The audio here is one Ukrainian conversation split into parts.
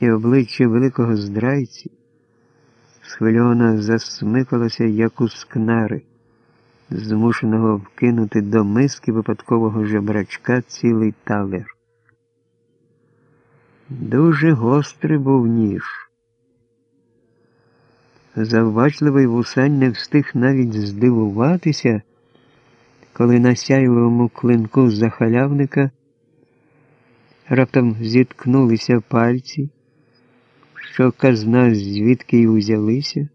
і обличчя великого здрайці схвильовано засмикалося, як у скнари, змушеного вкинути до миски випадкового жебрачка цілий талер. Дуже гострий був ніж. Заввачливий вусань не встиг навіть здивуватися, коли на сяйливому клинку захалявника раптом зіткнулися пальці, що казна звідки й узялися,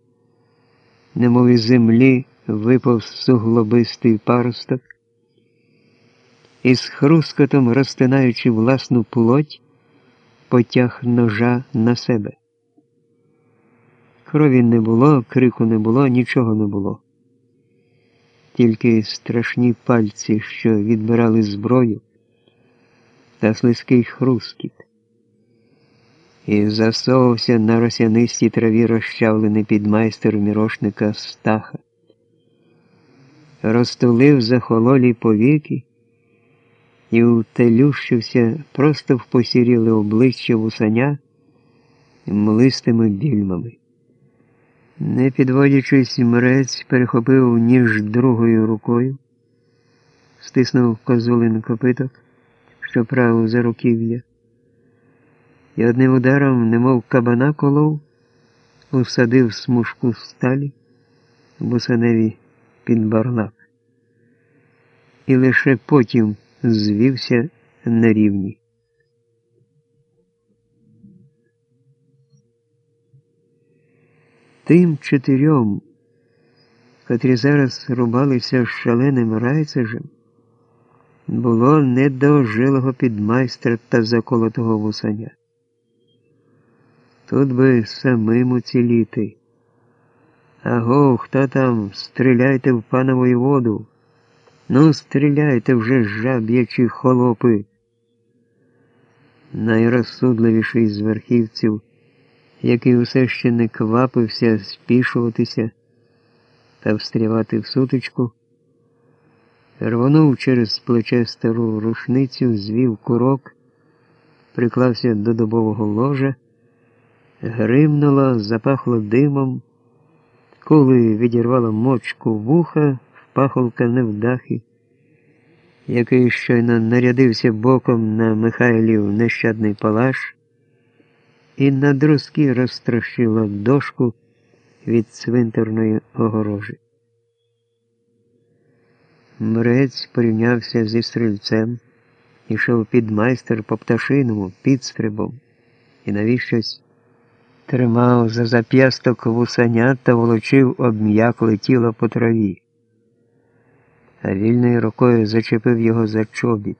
немов із землі випав суглобистий паросток, і з хрускотом розтинаючи власну плоть, потяг ножа на себе. Крові не було, крику не було, нічого не було. Тільки страшні пальці, що відбирали зброю, та слизький хрускіт. І засовався на росянистій траві розчавлений підмайстер мірошника стаха. Розтулив захололі повіки і утелющився просто в посіріле обличчя вусаня млистими більмами. Не підводячись, мрець перехопив ніж другою рукою, стиснув козулин копиток, що правив за руків'я, і одним ударом, немов кабана колов, усадив смужку сталі бусаневі під барлак. І лише потім звівся на рівні. Тим чотирьом, котрі зараз рубалися з шаленим райцежем, було не до жилого підмайстра та заколотого вусаня. Тут би самим уціліти. Аго, хто там, стріляйте в панову воду. Ну, стріляйте вже жаб'ячі холопи. Найрозсудливіший з верхівців, який усе ще не квапився спішуватися та встрівати в сутичку, рвонув через плече стару рушницю, звів курок, приклався до добового ложа, гримнуло, запахло димом, коли відірвало мочку вуха пахолка невдахи, який щойно нарядився боком на Михайлів нещадний палаш, і на друзки розтрощила дошку від цвинтарної огорожі. Мрець порівнявся зі стрільцем, ішов під майстер по пташиному підстрибом і навіщось тримав за зап'ясток вусаня та волочив обм'якле тіло по траві а вільною рукою зачепив його за чобіт.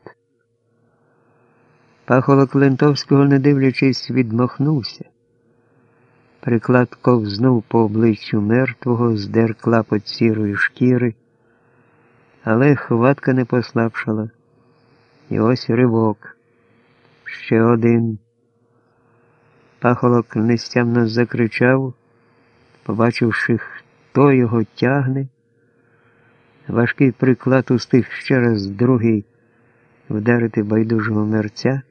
Пахолок Лентовського, не дивлячись, відмахнувся. Приклад ковзнув по обличчю мертвого, здер клапоть сірої шкіри, але хватка не послабшала. І ось ривок. Ще один. Пахолок нестямно закричав, побачивши, хто його тягне. Важкий приклад устиг ще раз другий вдарити байдужого мерця,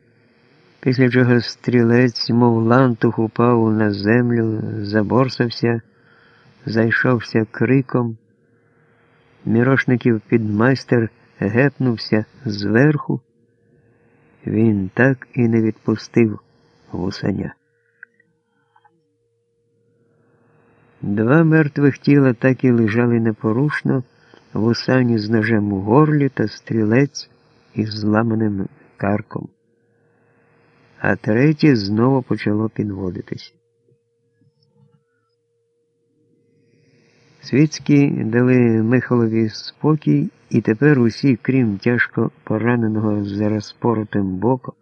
після чого стрілець, мов лантух, упав на землю, заборсався, зайшовся криком. Мірошників підмайстер гепнувся зверху. Він так і не відпустив гусаня. Два мертвих тіла так і лежали непорушно вусані з ножем у горлі та стрілець із зламаним карком. А третє знову почало підводитися. Світські дали Михайлові спокій, і тепер усі, крім тяжко пораненого за розпоротим боком,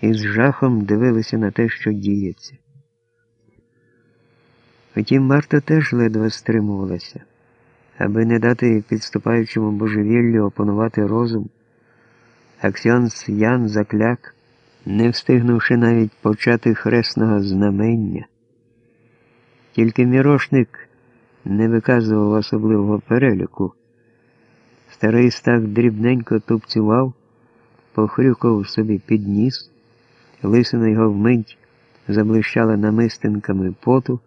із жахом дивилися на те, що діється. Втім, Марта теж ледве стримувалася аби не дати підступаючому божевіллю опанувати розум, а ксьондз Ян закляк, не встигнувши навіть почати хресного знамення. Тільки мірошник не виказував особливого переляку. Старий Стах дрібненько тупцював, похрюкав собі під ніс, Лисина його вмить заблищала намистинками поту.